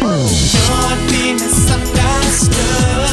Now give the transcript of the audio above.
You're misunderstood.